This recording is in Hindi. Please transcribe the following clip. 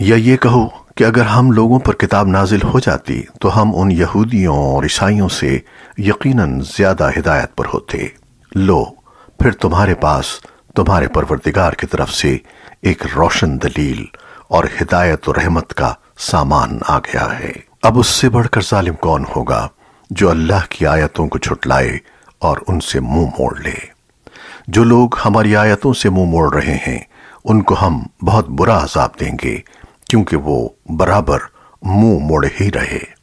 या ये कहो कि अगर हम लोगों पर किताब नाजिल हो जाती तो हम उन यहूदियों और ईसाइयों से यकीनन ज़्यादा हिदायत पर होते। लो, फिर तुम्हारे पास तुम्हारे परवरदिगार की तरफ़ से एक रोशन दलील और हिदायत और रहमत का सामान आ गया है। अब उससे बढ़कर जालिम कौन होगा, जो अल्लाह की आयतों को छुटलाए और उनसे मुँह मोड़ ले? जो लोग हमारी आयतों से मुँह मोड़ रहे हैं, उनको हम बहुत बुरा अजाब देंगे क्योंकि वो बराबर मुँह मोड़े ही रहे।